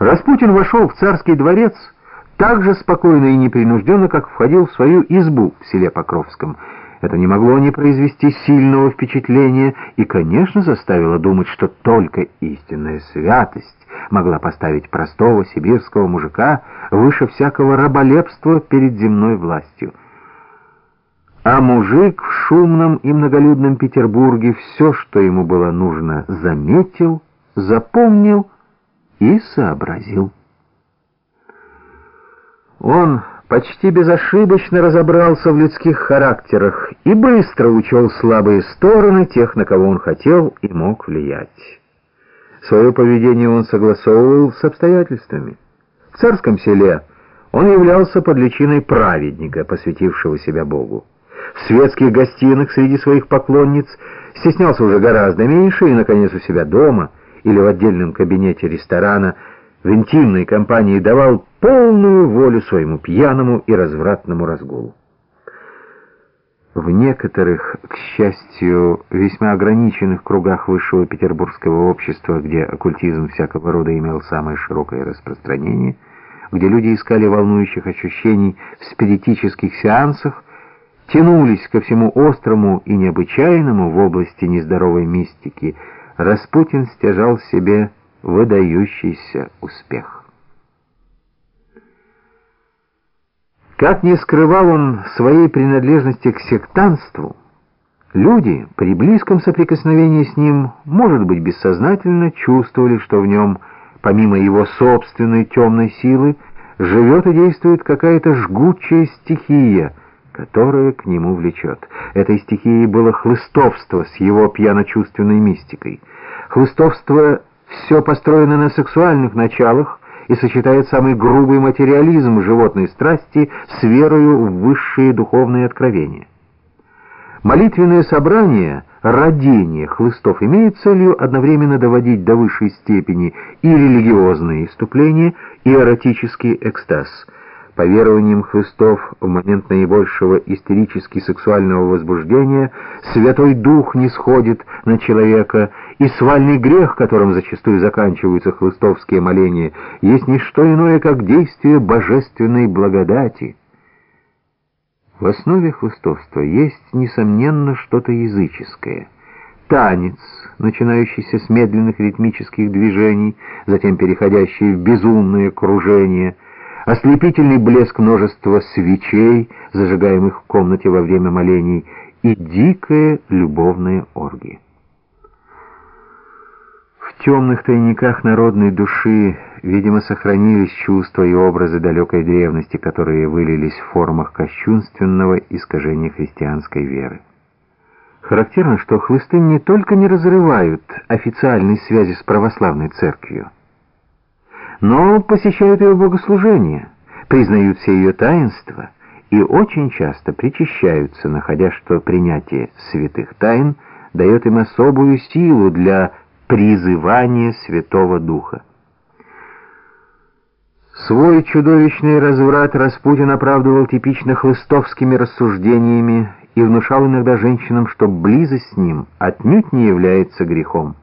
Распутин вошел в царский дворец так же спокойно и непринужденно, как входил в свою избу в селе Покровском. Это не могло не произвести сильного впечатления и, конечно, заставило думать, что только истинная святость могла поставить простого сибирского мужика выше всякого раболепства перед земной властью. А мужик в шумном и многолюдном Петербурге все, что ему было нужно, заметил, запомнил и сообразил. Он почти безошибочно разобрался в людских характерах и быстро учел слабые стороны тех, на кого он хотел и мог влиять. Свое поведение он согласовывал с обстоятельствами. В царском селе он являлся под личиной праведника, посвятившего себя Богу. В светских гостиных среди своих поклонниц стеснялся уже гораздо меньше и, наконец, у себя дома или в отдельном кабинете ресторана в интимной компании давал полную волю своему пьяному и развратному разгулу. В некоторых, к счастью, весьма ограниченных кругах высшего петербургского общества, где оккультизм всякого рода имел самое широкое распространение, где люди искали волнующих ощущений в спиритических сеансах, тянулись ко всему острому и необычайному в области нездоровой мистики, Распутин стяжал себе выдающийся успех. Как не скрывал он своей принадлежности к сектантству, люди при близком соприкосновении с ним, может быть, бессознательно чувствовали, что в нем, помимо его собственной темной силы, живет и действует какая-то жгучая стихия, которая к нему влечет. Этой стихией было хлыстовство с его пьяно-чувственной мистикой. Хлыстовство все построено на сексуальных началах и сочетает самый грубый материализм животной страсти с верою в высшие духовные откровения. Молитвенное собрание, родение хлыстов имеет целью одновременно доводить до высшей степени и религиозные иступления, и эротический экстаз – по верованиям Христов, в момент наибольшего истерически-сексуального возбуждения Святой Дух не сходит на человека, и свальный грех, которым зачастую заканчиваются хлыстовские моления, есть не что иное, как действие божественной благодати. В основе хлыстовства есть, несомненно, что-то языческое. Танец, начинающийся с медленных ритмических движений, затем переходящий в безумное кружение — ослепительный блеск множества свечей, зажигаемых в комнате во время молений, и дикая любовная оргия. В темных тайниках народной души, видимо, сохранились чувства и образы далекой древности, которые вылились в формах кощунственного искажения христианской веры. Характерно, что хлысты не только не разрывают официальной связи с православной церковью, но посещают ее богослужения, признают все ее таинства и очень часто причащаются, находя, что принятие святых тайн дает им особую силу для призывания Святого Духа. Свой чудовищный разврат Распутин оправдывал типично хлыстовскими рассуждениями и внушал иногда женщинам, что близость с ним отнюдь не является грехом.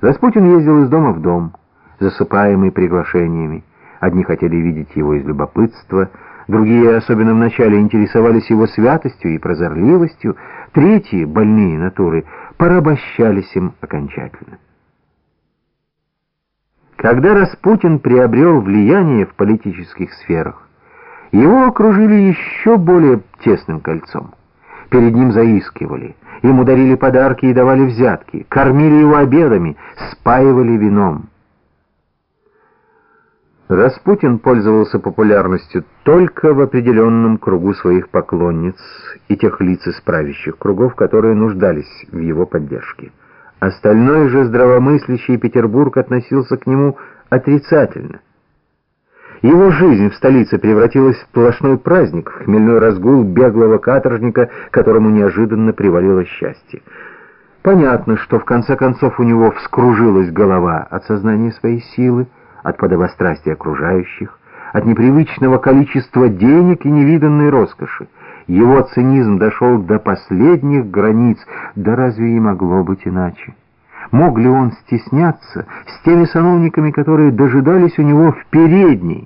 Распутин ездил из дома в дом, засыпаемый приглашениями. Одни хотели видеть его из любопытства, другие, особенно в начале, интересовались его святостью и прозорливостью, третьи, больные натуры, порабощались им окончательно. Когда Распутин приобрел влияние в политических сферах, его окружили еще более тесным кольцом. Перед ним заискивали, ему дарили подарки и давали взятки, кормили его обедами, спаивали вином. Распутин пользовался популярностью только в определенном кругу своих поклонниц и тех лиц из правящих кругов, которые нуждались в его поддержке. Остальной же здравомыслящий Петербург относился к нему отрицательно. Его жизнь в столице превратилась в сплошной праздник, в хмельной разгул беглого каторжника, которому неожиданно привалило счастье. Понятно, что в конце концов у него вскружилась голова от сознания своей силы, от подобострастия окружающих, от непривычного количества денег и невиданной роскоши. Его цинизм дошел до последних границ, да разве и могло быть иначе? Мог ли он стесняться с теми сановниками, которые дожидались у него в передней?